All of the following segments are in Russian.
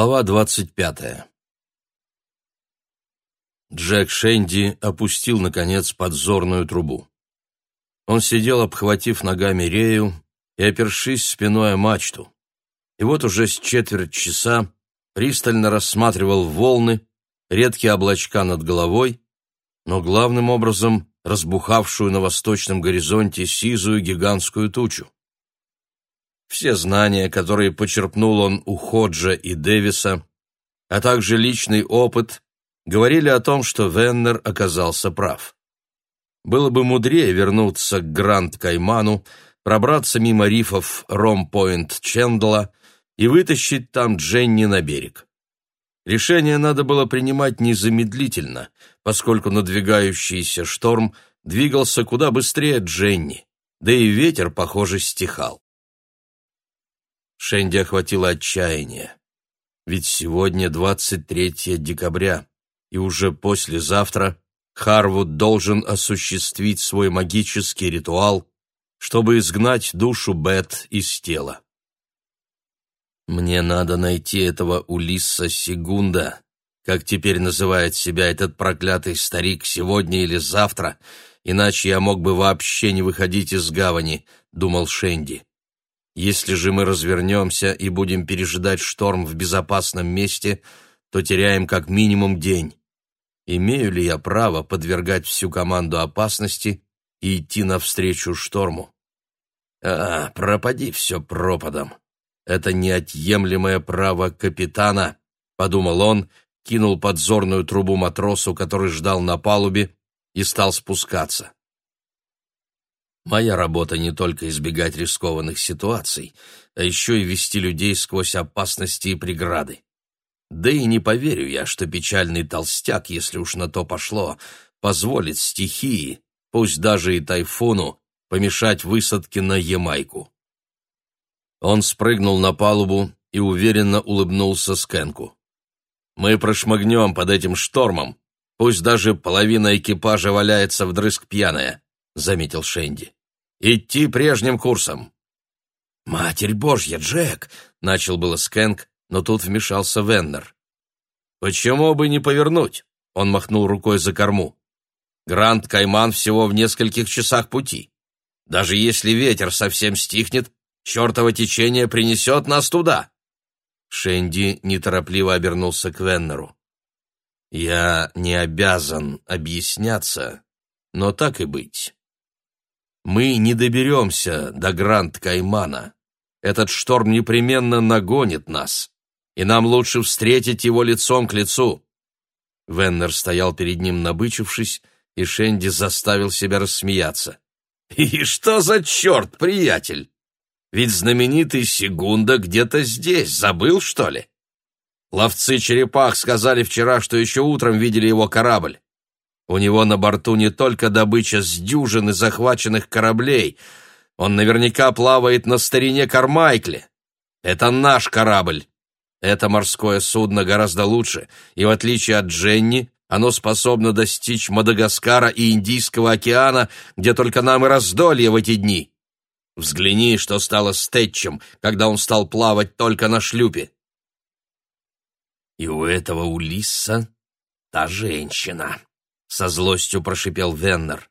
Глава двадцать пятая Джек Шенди опустил, наконец, подзорную трубу. Он сидел, обхватив ногами рею и опершись спиной о мачту. И вот уже с четверть часа пристально рассматривал волны, редкие облачка над головой, но главным образом разбухавшую на восточном горизонте сизую гигантскую тучу. Все знания, которые почерпнул он у Ходжа и Дэвиса, а также личный опыт, говорили о том, что Веннер оказался прав. Было бы мудрее вернуться к Гранд-Кайману, пробраться мимо рифов Ром-Пойнт-Чендла и вытащить там Дженни на берег. Решение надо было принимать незамедлительно, поскольку надвигающийся шторм двигался куда быстрее Дженни, да и ветер, похоже, стихал. Шенди охватило отчаяние. Ведь сегодня 23 декабря, и уже послезавтра Харвуд должен осуществить свой магический ритуал, чтобы изгнать душу Бет из тела. Мне надо найти этого Улисса Сегунда, как теперь называет себя этот проклятый старик сегодня или завтра, иначе я мог бы вообще не выходить из гавани, думал Шенди. Если же мы развернемся и будем пережидать шторм в безопасном месте, то теряем как минимум день. Имею ли я право подвергать всю команду опасности и идти навстречу шторму? А, пропади все пропадом. Это неотъемлемое право капитана, подумал он, кинул подзорную трубу матросу, который ждал на палубе, и стал спускаться. Моя работа не только избегать рискованных ситуаций, а еще и вести людей сквозь опасности и преграды. Да и не поверю я, что печальный толстяк, если уж на то пошло, позволит стихии, пусть даже и тайфуну, помешать высадке на Ямайку. Он спрыгнул на палубу и уверенно улыбнулся Скенку. «Мы прошмыгнем под этим штормом, пусть даже половина экипажа валяется вдрызг пьяная», — заметил Шенди. «Идти прежним курсом». «Матерь Божья, Джек!» — начал было Скэнк, но тут вмешался Веннер. «Почему бы не повернуть?» — он махнул рукой за корму. «Гранд Кайман всего в нескольких часах пути. Даже если ветер совсем стихнет, чертово течение принесет нас туда». Шенди неторопливо обернулся к Веннеру. «Я не обязан объясняться, но так и быть. Мы не доберемся до Гранд Каймана. Этот шторм непременно нагонит нас и нам лучше встретить его лицом к лицу». Веннер стоял перед ним, набычившись, и Шенди заставил себя рассмеяться. «И что за черт, приятель? Ведь знаменитый Сегунда где-то здесь, забыл, что ли? Ловцы черепах сказали вчера, что еще утром видели его корабль. У него на борту не только добыча с дюжины захваченных кораблей, он наверняка плавает на старине Кармайкле. Это наш корабль, это морское судно гораздо лучше, и в отличие от Дженни, оно способно достичь Мадагаскара и Индийского океана, где только нам и раздолье в эти дни. Взгляни, что стало с Тэтчем, когда он стал плавать только на шлюпе. И у этого Улисса та женщина, — со злостью прошипел Веннер.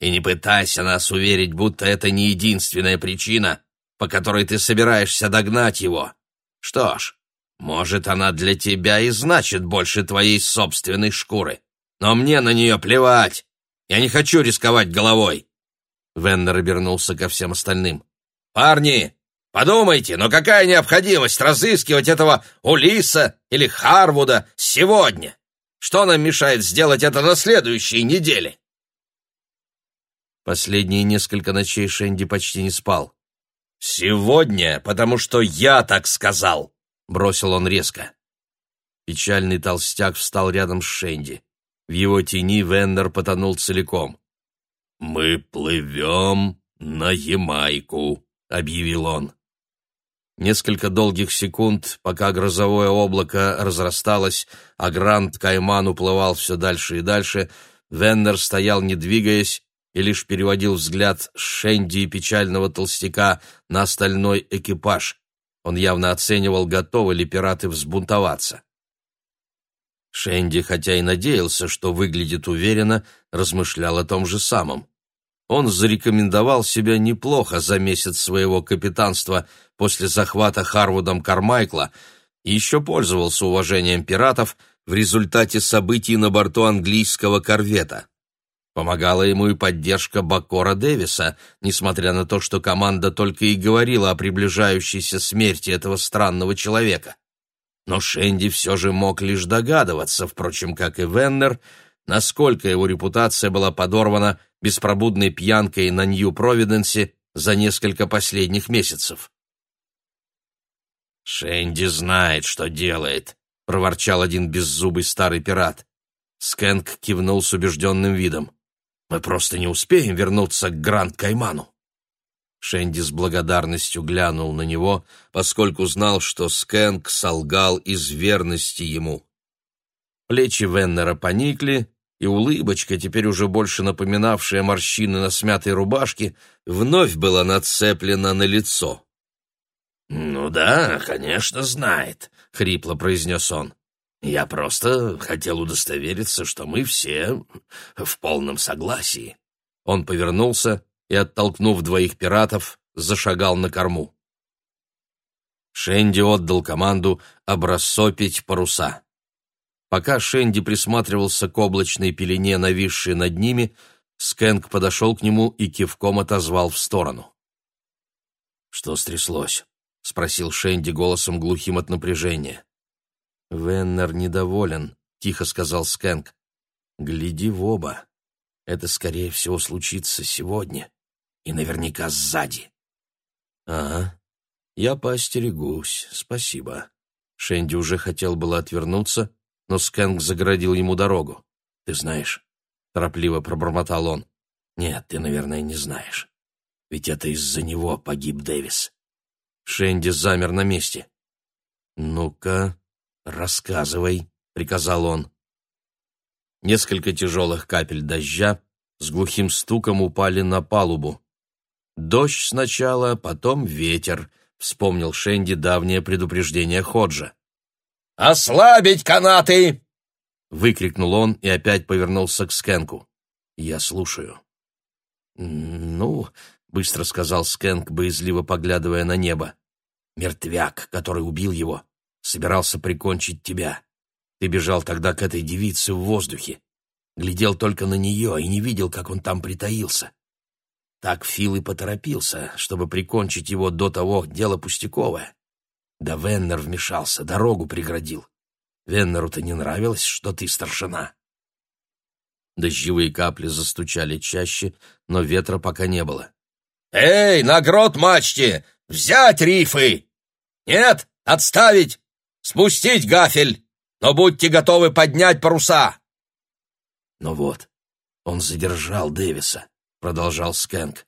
И не пытайся нас уверить, будто это не единственная причина, по которой ты собираешься догнать его. Что ж, может, она для тебя и значит больше твоей собственной шкуры. Но мне на нее плевать. Я не хочу рисковать головой. Веннер обернулся ко всем остальным. «Парни, подумайте, но какая необходимость разыскивать этого Улиса или Харвуда сегодня? Что нам мешает сделать это на следующей неделе?» Последние несколько ночей Шенди почти не спал. «Сегодня, потому что я так сказал!» — бросил он резко. Печальный толстяк встал рядом с Шенди. В его тени Веннер потонул целиком. «Мы плывем на Ямайку», — объявил он. Несколько долгих секунд, пока грозовое облако разрасталось, а Гранд Кайман уплывал все дальше и дальше, Веннер стоял, не двигаясь, и лишь переводил взгляд с Шенди и печального толстяка на остальной экипаж, Он явно оценивал, готовы ли пираты взбунтоваться. Шенди, хотя и надеялся, что выглядит уверенно, размышлял о том же самом. Он зарекомендовал себя неплохо за месяц своего капитанства после захвата Харвудом Кармайкла и еще пользовался уважением пиратов в результате событий на борту английского корвета. Помогала ему и поддержка Бакора Дэвиса, несмотря на то, что команда только и говорила о приближающейся смерти этого странного человека. Но Шенди все же мог лишь догадываться, впрочем, как и Веннер, насколько его репутация была подорвана беспробудной пьянкой на Нью-Провиденсе за несколько последних месяцев. «Шенди знает, что делает», — проворчал один беззубый старый пират. Скэнк кивнул с убежденным видом. «Мы просто не успеем вернуться к Гранд-Кайману». Шенди с благодарностью глянул на него, поскольку знал, что Скэнк солгал из верности ему. Плечи Веннера поникли, и улыбочка, теперь уже больше напоминавшая морщины на смятой рубашке, вновь была нацеплена на лицо. «Ну да, конечно, знает», — хрипло произнес он. «Я просто хотел удостовериться, что мы все в полном согласии». Он повернулся и, оттолкнув двоих пиратов, зашагал на корму. Шенди отдал команду обрассопить паруса. Пока Шенди присматривался к облачной пелене, нависшей над ними, Скэнк подошел к нему и кивком отозвал в сторону. «Что стряслось?» — спросил Шенди голосом глухим от напряжения. «Веннер недоволен», — тихо сказал Скэнк. «Гляди в оба. Это, скорее всего, случится сегодня и наверняка сзади. Ага, я поостерегусь, спасибо. Шенди уже хотел было отвернуться, но Скэнк загородил ему дорогу. Ты знаешь, торопливо пробормотал он. Нет, ты, наверное, не знаешь. Ведь это из-за него погиб Дэвис. Шенди замер на месте. Ну-ка, рассказывай, приказал он. Несколько тяжелых капель дождя с глухим стуком упали на палубу. Дождь сначала, потом ветер, вспомнил Шенди давнее предупреждение Ходжа. «Ослабить канаты!» — выкрикнул он и опять повернулся к Скенку. «Я слушаю». «Ну», — быстро сказал Скенк, боязливо поглядывая на небо, «мертвяк, который убил его, собирался прикончить тебя. Ты бежал тогда к этой девице в воздухе, глядел только на нее и не видел, как он там притаился. Так Фил и поторопился, чтобы прикончить его до того, дело пустяковое. Да Веннер вмешался, дорогу преградил. Веннеру-то не нравилось, что ты старшина. Дождевые капли застучали чаще, но ветра пока не было. «Эй, на грот мачте! Взять рифы! Нет, отставить! Спустить гафель! Но будьте готовы поднять паруса!» Ну вот, он задержал Дэвиса. — продолжал Скэнк.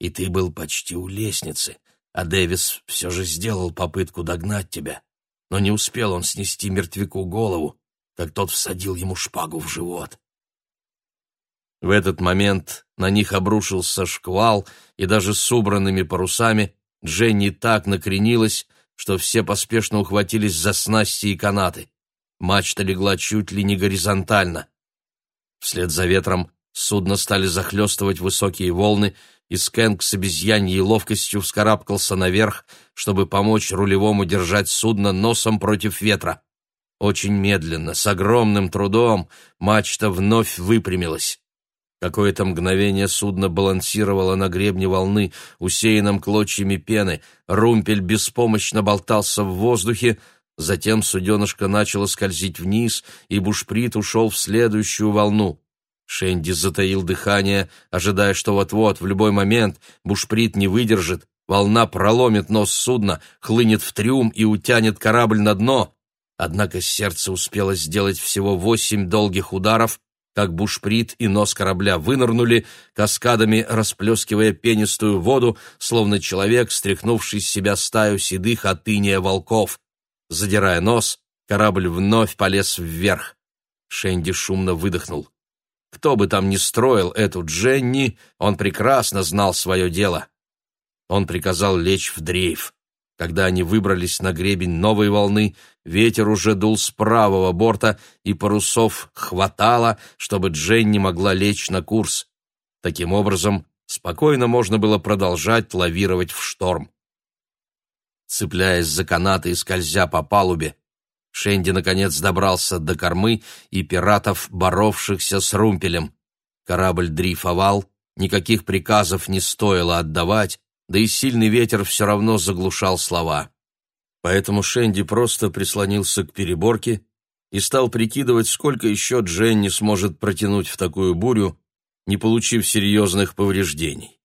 «И ты был почти у лестницы, а Дэвис все же сделал попытку догнать тебя. Но не успел он снести мертвяку голову, как тот всадил ему шпагу в живот». В этот момент на них обрушился шквал, и даже с убранными парусами Дженни так накренилась, что все поспешно ухватились за снасти и канаты. Мачта легла чуть ли не горизонтально. Вслед за ветром Судно стали захлестывать высокие волны, и Скэнк с обезьяньей ловкостью вскарабкался наверх, чтобы помочь рулевому держать судно носом против ветра. Очень медленно, с огромным трудом, мачта вновь выпрямилась. Какое-то мгновение судно балансировало на гребне волны, усеянном клочьями пены, румпель беспомощно болтался в воздухе, затем суденышко начало скользить вниз, и бушприт ушел в следующую волну. Шенди затаил дыхание, ожидая, что вот-вот, в любой момент, бушприт не выдержит, волна проломит нос судна, хлынет в трюм и утянет корабль на дно. Однако сердце успело сделать всего восемь долгих ударов, как бушприт и нос корабля вынырнули, каскадами расплескивая пенистую воду, словно человек, стряхнувший с себя стаю седых от иния волков. Задирая нос, корабль вновь полез вверх. Шенди шумно выдохнул. Кто бы там ни строил эту Дженни, он прекрасно знал свое дело. Он приказал лечь в дрейф. Когда они выбрались на гребень новой волны, ветер уже дул с правого борта, и парусов хватало, чтобы Дженни могла лечь на курс. Таким образом, спокойно можно было продолжать лавировать в шторм. Цепляясь за канаты и скользя по палубе, Шенди наконец добрался до кормы и пиратов, боровшихся с румпелем. Корабль дрейфовал, никаких приказов не стоило отдавать, да и сильный ветер все равно заглушал слова. Поэтому Шенди просто прислонился к переборке и стал прикидывать, сколько еще Дженни сможет протянуть в такую бурю, не получив серьезных повреждений.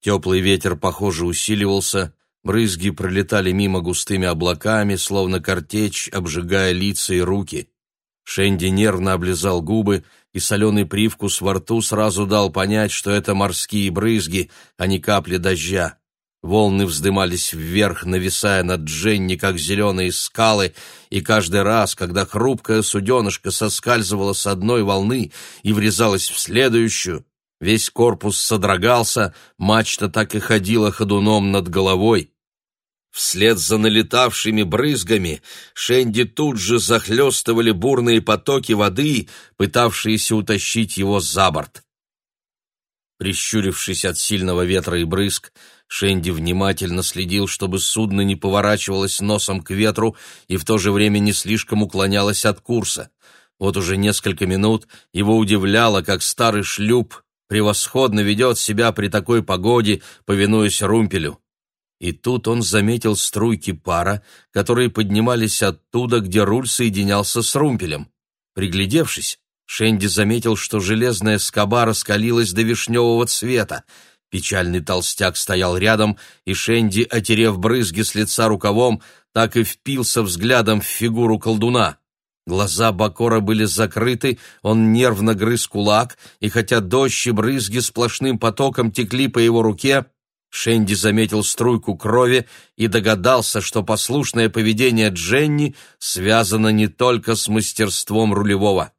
Теплый ветер, похоже, усиливался, брызги пролетали мимо густыми облаками, словно картечь, обжигая лица и руки. Шенди нервно облизал губы, и соленый привкус во рту сразу дал понять, что это морские брызги, а не капли дождя. Волны вздымались вверх, нависая над Дженни, как зеленые скалы, и каждый раз, когда хрупкая суденышко соскальзывала с одной волны и врезалась в следующую, весь корпус содрогался, мачта так и ходила ходуном над головой. Вслед за налетавшими брызгами Шенди тут же захлестывали бурные потоки воды, пытавшиеся утащить его за борт. Прищурившись от сильного ветра и брызг, Шенди внимательно следил, чтобы судно не поворачивалось носом к ветру и в то же время не слишком уклонялось от курса. Вот уже несколько минут его удивляло, как старый шлюп превосходно ведет себя при такой погоде, повинуясь румпелю. И тут он заметил струйки пара, которые поднимались оттуда, где руль соединялся с румпелем. Приглядевшись, Шенди заметил, что железная скоба раскалилась до вишневого цвета. Печальный толстяк стоял рядом, и Шенди, отерев брызги с лица рукавом, так и впился взглядом в фигуру колдуна. Глаза Бакора были закрыты, он нервно грыз кулак, и хотя дождь и брызги сплошным потоком текли по его руке, Шенди заметил струйку крови и догадался, что послушное поведение Дженни связано не только с мастерством рулевого.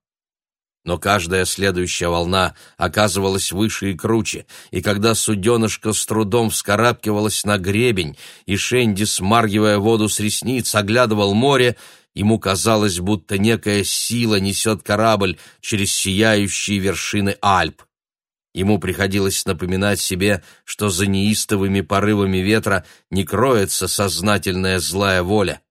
Но каждая следующая волна оказывалась выше и круче, и когда суденышко с трудом вскарабкивалось на гребень, и Шенди, смаргивая воду с ресниц, оглядывал море, ему казалось, будто некая сила несет корабль через сияющие вершины Альп. Ему приходилось напоминать себе, что за неистовыми порывами ветра не кроется сознательная злая воля.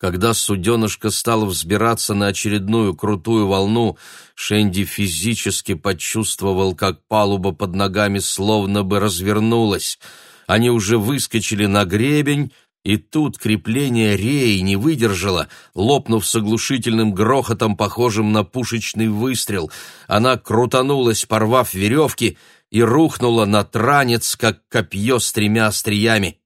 Когда суденышко стало взбираться на очередную крутую волну, Шенди физически почувствовал, как палуба под ногами словно бы развернулась. Они уже выскочили на гребень, и тут крепление реи не выдержало, лопнув с оглушительным грохотом, похожим на пушечный выстрел. Она крутанулась, порвав веревки, и рухнула на транец, как копье с тремя остриями.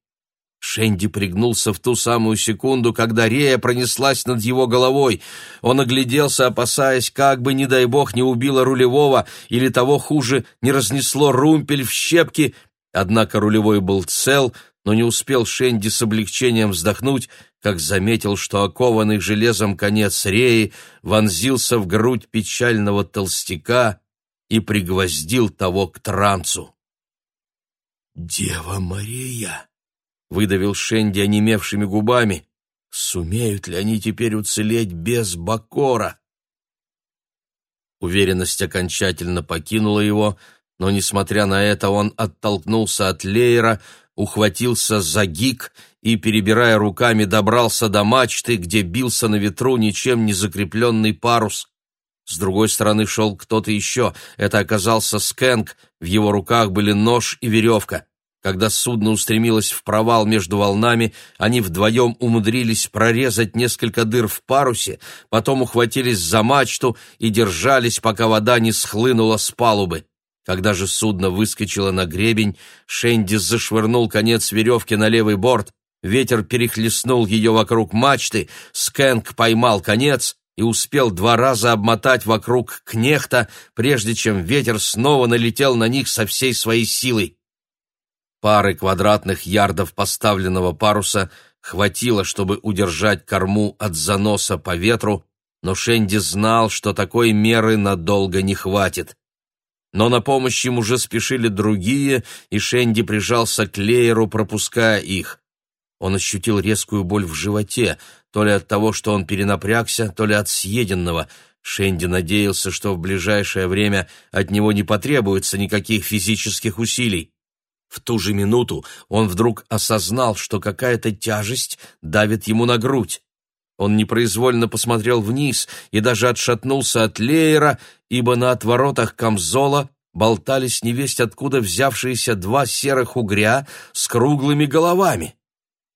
Шенди пригнулся в ту самую секунду, когда рея пронеслась над его головой. Он огляделся, опасаясь, как бы, не дай бог, не убило рулевого или того хуже, не разнесло румпель в щепки. Однако рулевой был цел — но не успел Шенди с облегчением вздохнуть, как заметил, что окованный железом конец реи вонзился в грудь печального толстяка и пригвоздил того к трансу. «Дева Мария!» — выдавил Шенди онемевшими губами. «Сумеют ли они теперь уцелеть без Бакора?» Уверенность окончательно покинула его, но, несмотря на это, он оттолкнулся от Лейера, ухватился за гик и, перебирая руками, добрался до мачты, где бился на ветру ничем не закрепленный парус. С другой стороны шел кто-то еще. Это оказался Скэнк, в его руках были нож и веревка. Когда судно устремилось в провал между волнами, они вдвоем умудрились прорезать несколько дыр в парусе, потом ухватились за мачту и держались, пока вода не схлынула с палубы. Когда же судно выскочило на гребень, Шенди зашвырнул конец веревки на левый борт, ветер перехлестнул ее вокруг мачты, Скэнк поймал конец и успел два раза обмотать вокруг кнехта, прежде чем ветер снова налетел на них со всей своей силой. Пары квадратных ярдов поставленного паруса хватило, чтобы удержать корму от заноса по ветру, но Шенди знал, что такой меры надолго не хватит но на помощь им уже спешили другие, и Шенди прижался к Лееру, пропуская их. Он ощутил резкую боль в животе, то ли от того, что он перенапрягся, то ли от съеденного. Шенди надеялся, что в ближайшее время от него не потребуется никаких физических усилий. В ту же минуту он вдруг осознал, что какая-то тяжесть давит ему на грудь. Он непроизвольно посмотрел вниз и даже отшатнулся от леера, ибо на отворотах камзола болтались невесть откуда взявшиеся два серых угря с круглыми головами.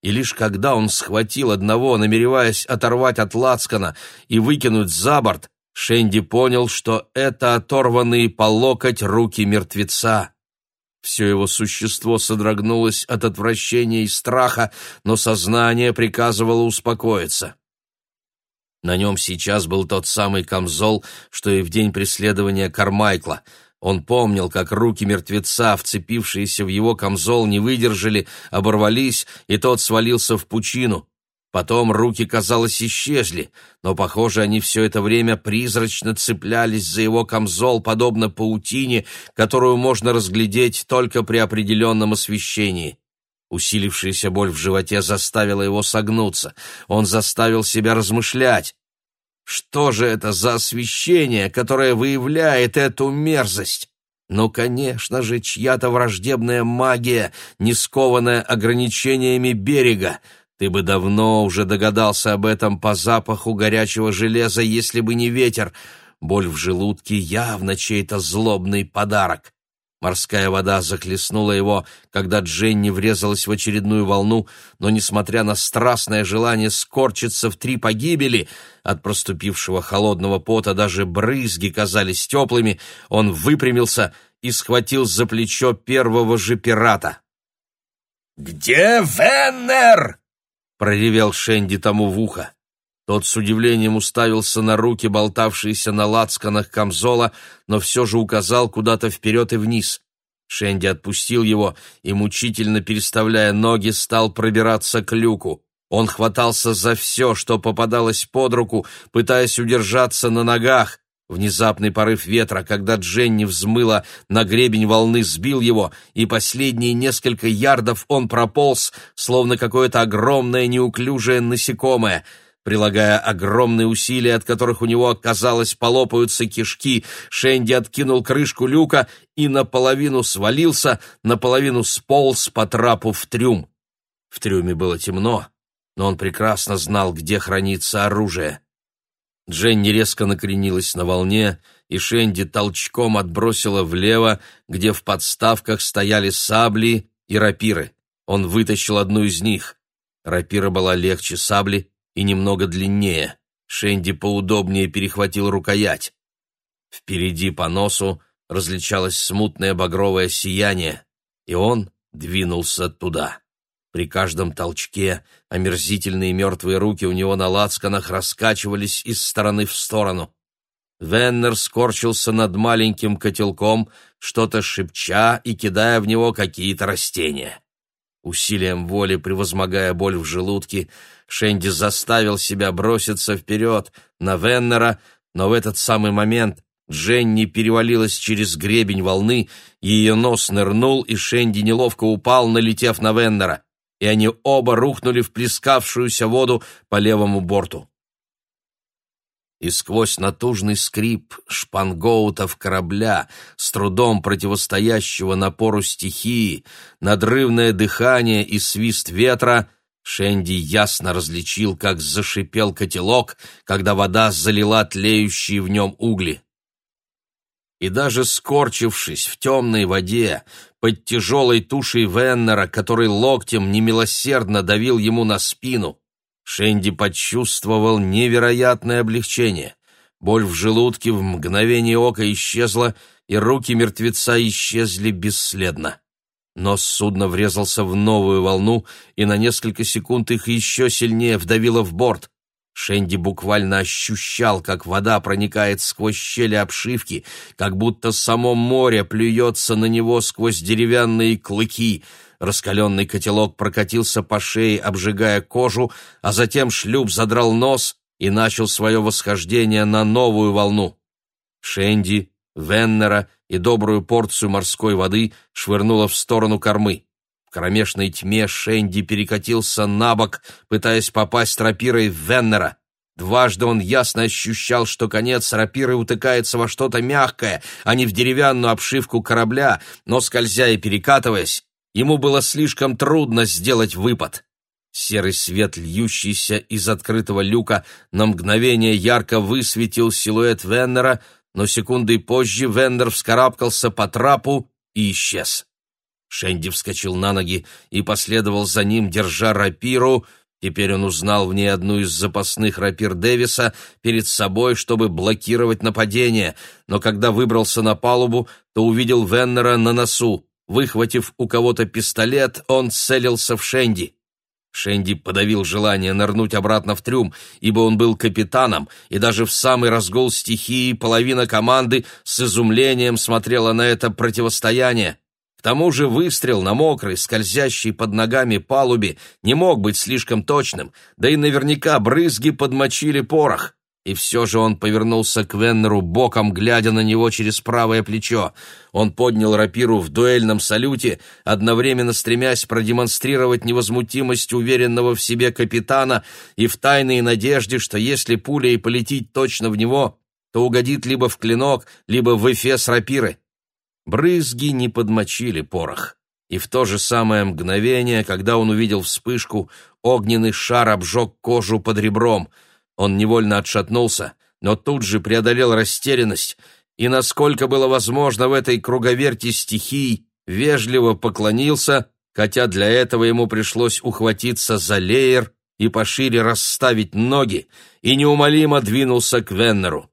И лишь когда он схватил одного, намереваясь оторвать от лацкана и выкинуть за борт, Шенди понял, что это оторванные по локоть руки мертвеца. Все его существо содрогнулось от отвращения и страха, но сознание приказывало успокоиться. На нем сейчас был тот самый камзол, что и в день преследования Кармайкла. Он помнил, как руки мертвеца, вцепившиеся в его камзол, не выдержали, оборвались, и тот свалился в пучину. Потом руки, казалось, исчезли, но, похоже, они все это время призрачно цеплялись за его камзол, подобно паутине, которую можно разглядеть только при определенном освещении. Усилившаяся боль в животе заставила его согнуться. Он заставил себя размышлять. Что же это за освещение, которое выявляет эту мерзость? Ну, конечно же, чья-то враждебная магия, не скованная ограничениями берега. Ты бы давно уже догадался об этом по запаху горячего железа, если бы не ветер. Боль в желудке явно чей-то злобный подарок. Морская вода захлестнула его, когда Дженни врезалась в очередную волну, но, несмотря на страстное желание скорчиться в три погибели, от проступившего холодного пота даже брызги казались теплыми, он выпрямился и схватил за плечо первого же пирата. «Где Веннер?» — проревел Шенди тому в ухо. Тот с удивлением уставился на руки, болтавшиеся на лацканах камзола, но все же указал куда-то вперед и вниз. Шенди отпустил его и, мучительно переставляя ноги, стал пробираться к люку. Он хватался за все, что попадалось под руку, пытаясь удержаться на ногах. Внезапный порыв ветра, когда Дженни взмыла на гребень волны, сбил его, и последние несколько ярдов он прополз, словно какое-то огромное неуклюжее насекомое — Прилагая огромные усилия, от которых у него, казалось, полопаются кишки, Шенди откинул крышку люка и наполовину свалился, наполовину сполз по трапу в трюм. В трюме было темно, но он прекрасно знал, где хранится оружие. Дженни резко накренилась на волне, и Шенди толчком отбросила влево, где в подставках стояли сабли и рапиры. Он вытащил одну из них. Рапира была легче сабли, и немного длиннее. Шенди поудобнее перехватил рукоять. Впереди по носу различалось смутное багровое сияние, и он двинулся туда. При каждом толчке омерзительные мертвые руки у него на лацканах раскачивались из стороны в сторону. Веннер скорчился над маленьким котелком, что-то шепча и кидая в него какие-то растения. Усилием воли, превозмогая боль в желудке, Шенди заставил себя броситься вперед на Веннера, но в этот самый момент Дженни перевалилась через гребень волны, ее нос нырнул, и Шенди неловко упал, налетев на Веннера, и они оба рухнули в плескавшуюся воду по левому борту. И сквозь натужный скрип шпангоутов корабля, с трудом противостоящего напору стихии, надрывное дыхание и свист ветра, Шенди ясно различил, как зашипел котелок, когда вода залила тлеющие в нем угли. И даже скорчившись в темной воде, под тяжелой тушей Веннера, который локтем немилосердно давил ему на спину, Шенди почувствовал невероятное облегчение. Боль в желудке в мгновение ока исчезла, и руки мертвеца исчезли бесследно. Нос судна врезался в новую волну, и на несколько секунд их еще сильнее вдавило в борт. Шенди буквально ощущал, как вода проникает сквозь щели обшивки, как будто само море плюется на него сквозь деревянные клыки — Раскаленный котелок прокатился по шее, обжигая кожу, а затем шлюп задрал нос и начал свое восхождение на новую волну. Шенди, Веннера и добрую порцию морской воды швырнуло в сторону кормы. В кромешной тьме Шенди перекатился на бок, пытаясь попасть рапирой в Веннера. Дважды он ясно ощущал, что конец рапиры утыкается во что-то мягкое, а не в деревянную обшивку корабля, но, скользя и перекатываясь, ему было слишком трудно сделать выпад. Серый свет, льющийся из открытого люка, на мгновение ярко высветил силуэт Веннера, но секундой позже Веннер вскарабкался по трапу и исчез. Шенди вскочил на ноги и последовал за ним, держа рапиру. Теперь он узнал в ней одну из запасных рапир Дэвиса перед собой, чтобы блокировать нападение, но когда выбрался на палубу, то увидел Веннера на носу. Выхватив у кого-то пистолет, он целился в Шенди. Шенди подавил желание нырнуть обратно в трюм, ибо он был капитаном, и даже в самый разгул стихии половина команды с изумлением смотрела на это противостояние тому же выстрел на мокрой, скользящей под ногами палубе не мог быть слишком точным, да и наверняка брызги подмочили порох. И все же он повернулся к Веннеру боком, глядя на него через правое плечо. Он поднял рапиру в дуэльном салюте, одновременно стремясь продемонстрировать невозмутимость уверенного в себе капитана и в тайной надежде, что если пулей полетит точно в него, то угодит либо в клинок, либо в эфес рапиры. Брызги не подмочили порох. И в то же самое мгновение, когда он увидел вспышку, огненный шар обжег кожу под ребром. Он невольно отшатнулся, но тут же преодолел растерянность и, насколько было возможно в этой круговерти стихий, вежливо поклонился, хотя для этого ему пришлось ухватиться за леер и пошире расставить ноги, и неумолимо двинулся к Веннеру.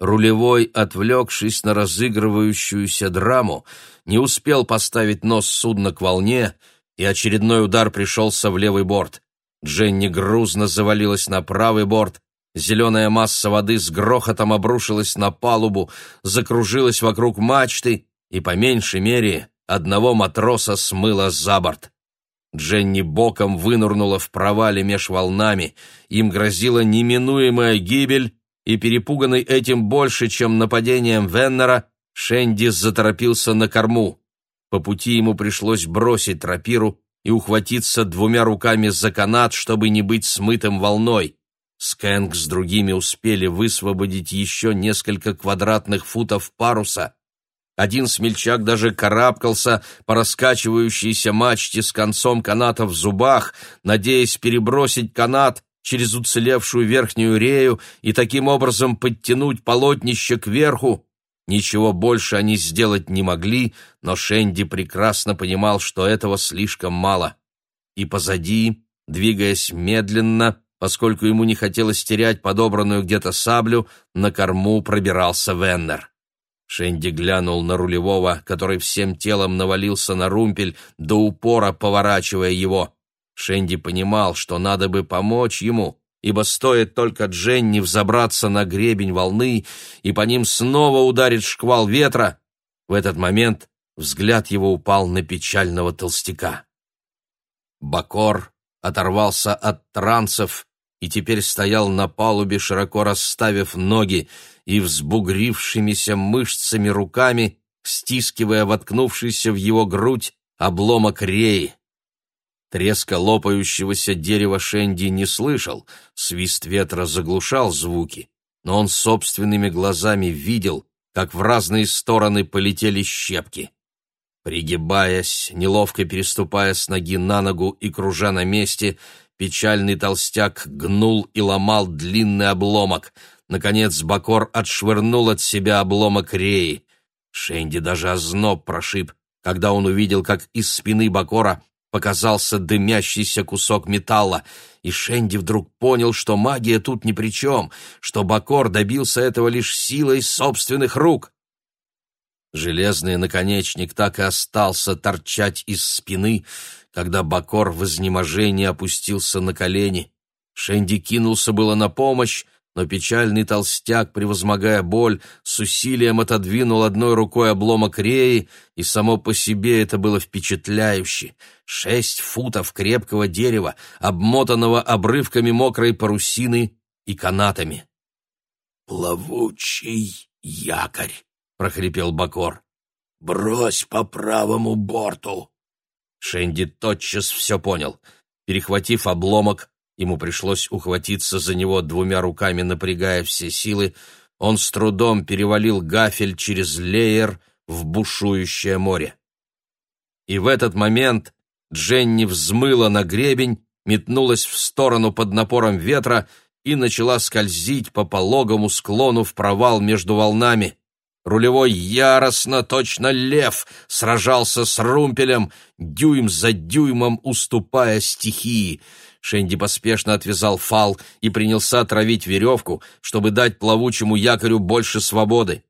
Рулевой, отвлекшись на разыгрывающуюся драму, не успел поставить нос судна к волне, и очередной удар пришелся в левый борт. Дженни грузно завалилась на правый борт, зеленая масса воды с грохотом обрушилась на палубу, закружилась вокруг мачты и, по меньшей мере, одного матроса смыла за борт. Дженни боком вынырнула в провале меж волнами, им грозила неминуемая гибель, и, перепуганный этим больше, чем нападением Веннера, Шенди заторопился на корму. По пути ему пришлось бросить рапиру и ухватиться двумя руками за канат, чтобы не быть смытым волной. Скэнк с другими успели высвободить еще несколько квадратных футов паруса. Один смельчак даже карабкался по раскачивающейся мачте с концом каната в зубах, надеясь перебросить канат, через уцелевшую верхнюю рею и таким образом подтянуть полотнище кверху. Ничего больше они сделать не могли, но Шенди прекрасно понимал, что этого слишком мало. И позади, двигаясь медленно, поскольку ему не хотелось терять подобранную где-то саблю, на корму пробирался Веннер. Шенди глянул на рулевого, который всем телом навалился на румпель, до упора поворачивая его. Шенди понимал, что надо бы помочь ему, ибо стоит только Дженни взобраться на гребень волны, и по ним снова ударит шквал ветра. В этот момент взгляд его упал на печального толстяка. Бакор оторвался от трансов и теперь стоял на палубе, широко расставив ноги и взбугрившимися мышцами руками, стискивая воткнувшийся в его грудь обломок реи. Треска лопающегося дерева Шенди не слышал, свист ветра заглушал звуки, но он собственными глазами видел, как в разные стороны полетели щепки. Пригибаясь, неловко переступая с ноги на ногу и кружа на месте, печальный толстяк гнул и ломал длинный обломок. Наконец Бакор отшвырнул от себя обломок реи. Шенди даже озноб прошиб, когда он увидел, как из спины Бакора показался дымящийся кусок металла, и Шенди вдруг понял, что магия тут ни при чем, что Бакор добился этого лишь силой собственных рук. Железный наконечник так и остался торчать из спины, когда Бакор в изнеможении опустился на колени. Шенди кинулся было на помощь, но печальный толстяк, превозмогая боль, с усилием отодвинул одной рукой обломок реи, и само по себе это было впечатляюще. Шесть футов крепкого дерева, обмотанного обрывками мокрой парусины и канатами. «Плавучий якорь!» — прохрипел Бакор. «Брось по правому борту!» Шенди тотчас все понял. Перехватив обломок, ему пришлось ухватиться за него двумя руками, напрягая все силы, он с трудом перевалил гафель через леер в бушующее море. И в этот момент Дженни взмыла на гребень, метнулась в сторону под напором ветра и начала скользить по пологому склону в провал между волнами. Рулевой яростно, точно лев, сражался с румпелем, дюйм за дюймом уступая стихии. Шенди поспешно отвязал фал и принялся травить веревку, чтобы дать плавучему якорю больше свободы.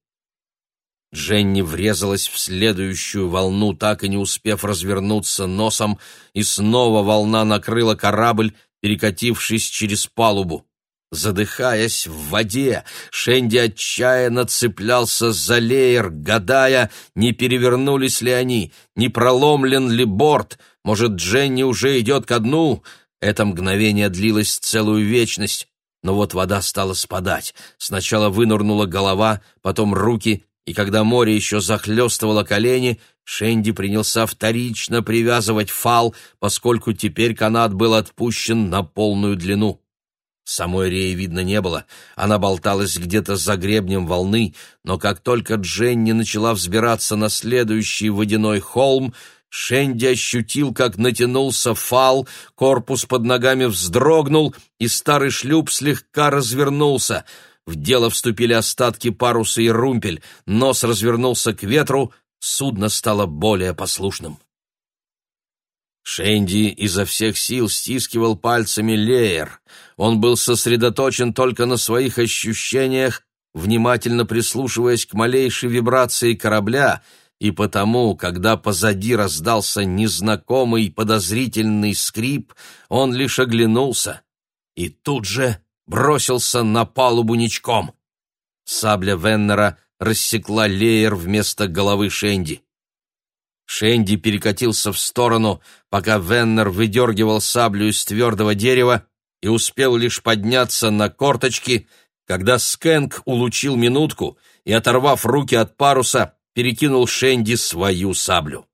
Дженни врезалась в следующую волну, так и не успев развернуться носом, и снова волна накрыла корабль, перекатившись через палубу. Задыхаясь в воде, Шенди отчаянно цеплялся за леер, гадая, не перевернулись ли они, не проломлен ли борт, может, Дженни уже идет ко дну. Это мгновение длилось целую вечность, но вот вода стала спадать. Сначала вынырнула голова, потом руки, и когда море еще захлестывало колени, Шенди принялся вторично привязывать фал, поскольку теперь канат был отпущен на полную длину. Самой Реи видно не было, она болталась где-то за гребнем волны, но как только Дженни начала взбираться на следующий водяной холм, Шенди ощутил, как натянулся фал, корпус под ногами вздрогнул, и старый шлюп слегка развернулся. В дело вступили остатки паруса и румпель, нос развернулся к ветру, судно стало более послушным. Шенди изо всех сил стискивал пальцами леер. Он был сосредоточен только на своих ощущениях, внимательно прислушиваясь к малейшей вибрации корабля, и потому, когда позади раздался незнакомый подозрительный скрип, он лишь оглянулся и тут же бросился на палубу ничком. Сабля Веннера рассекла леер вместо головы Шенди. Шенди перекатился в сторону, пока Веннер выдергивал саблю из твердого дерева и успел лишь подняться на корточки, когда Скэнк улучил минутку и, оторвав руки от паруса, перекинул Шенди свою саблю.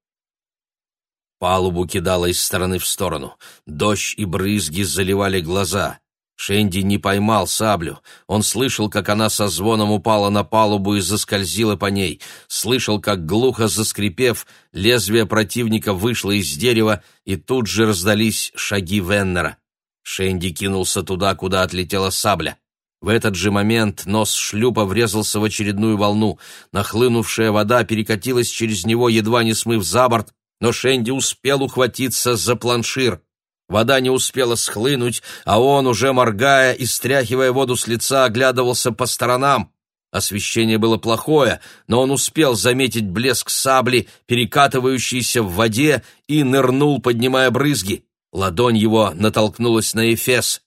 Палубу кидало из стороны в сторону. Дождь и брызги заливали глаза. Шенди не поймал саблю. Он слышал, как она со звоном упала на палубу и заскользила по ней. Слышал, как, глухо заскрипев, лезвие противника вышло из дерева, и тут же раздались шаги Веннера. Шенди кинулся туда, куда отлетела сабля. В этот же момент нос шлюпа врезался в очередную волну. Нахлынувшая вода перекатилась через него, едва не смыв за борт, но Шенди успел ухватиться за планшир — Вода не успела схлынуть, а он, уже моргая и стряхивая воду с лица, оглядывался по сторонам. Освещение было плохое, но он успел заметить блеск сабли, перекатывающейся в воде, и нырнул, поднимая брызги. Ладонь его натолкнулась на Эфес.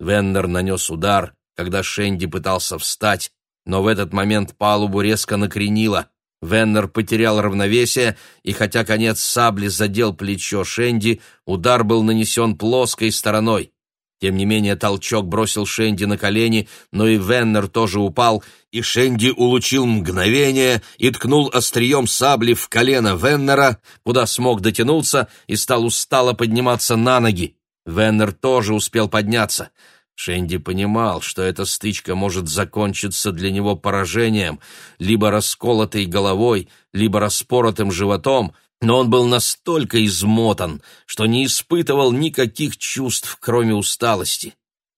Веннер нанес удар, когда Шенди пытался встать, но в этот момент палубу резко накренило. Веннер потерял равновесие, и хотя конец сабли задел плечо Шенди, удар был нанесен плоской стороной. Тем не менее толчок бросил Шенди на колени, но и Веннер тоже упал, и Шенди улучил мгновение и ткнул острием сабли в колено Веннера, куда смог дотянуться, и стал устало подниматься на ноги. Веннер тоже успел подняться — Шенди понимал, что эта стычка может закончиться для него поражением, либо расколотой головой, либо распоротым животом, но он был настолько измотан, что не испытывал никаких чувств, кроме усталости.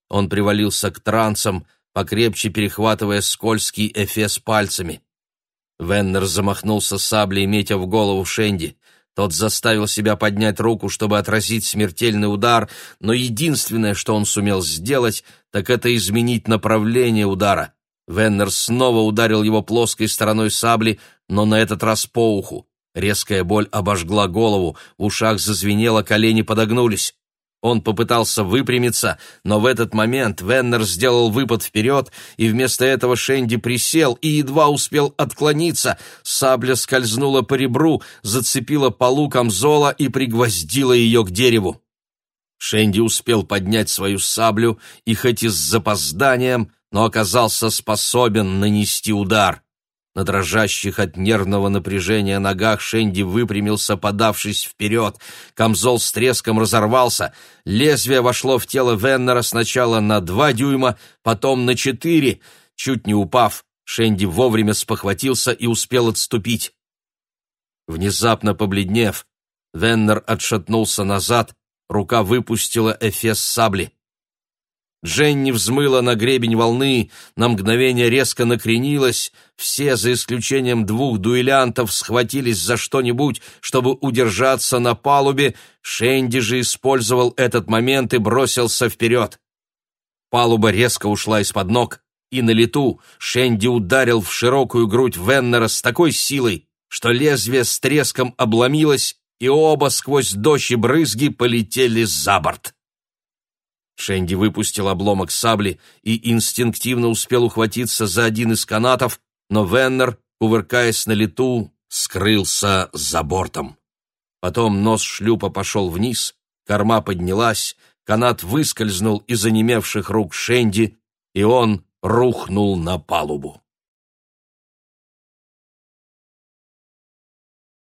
Он привалился к трансам, покрепче перехватывая скользкий эфес пальцами. Веннер замахнулся саблей, метя в голову Шенди. Тот заставил себя поднять руку, чтобы отразить смертельный удар, но единственное, что он сумел сделать, так это изменить направление удара. Веннер снова ударил его плоской стороной сабли, но на этот раз по уху. Резкая боль обожгла голову, в ушах зазвенело, колени подогнулись. Он попытался выпрямиться, но в этот момент Веннер сделал выпад вперед, и вместо этого Шенди присел и едва успел отклониться. Сабля скользнула по ребру, зацепила полу камзола и пригвоздила ее к дереву. Шенди успел поднять свою саблю и хоть и с запозданием, но оказался способен нанести удар. На дрожащих от нервного напряжения ногах Шенди выпрямился, подавшись вперед. Камзол с треском разорвался. Лезвие вошло в тело Веннера сначала на два дюйма, потом на четыре. Чуть не упав, Шенди вовремя спохватился и успел отступить. Внезапно побледнев, Веннер отшатнулся назад, рука выпустила эфес сабли. Дженни взмыла на гребень волны, на мгновение резко накренилась, все, за исключением двух дуэлянтов, схватились за что-нибудь, чтобы удержаться на палубе, Шенди же использовал этот момент и бросился вперед. Палуба резко ушла из-под ног, и на лету Шенди ударил в широкую грудь Веннера с такой силой, что лезвие с треском обломилось, и оба сквозь дождь и брызги полетели за борт. Шенди выпустил обломок сабли и инстинктивно успел ухватиться за один из канатов, но Веннер, кувыркаясь на лету, скрылся за бортом. Потом нос шлюпа пошел вниз, корма поднялась, канат выскользнул из онемевших рук Шенди, и он рухнул на палубу.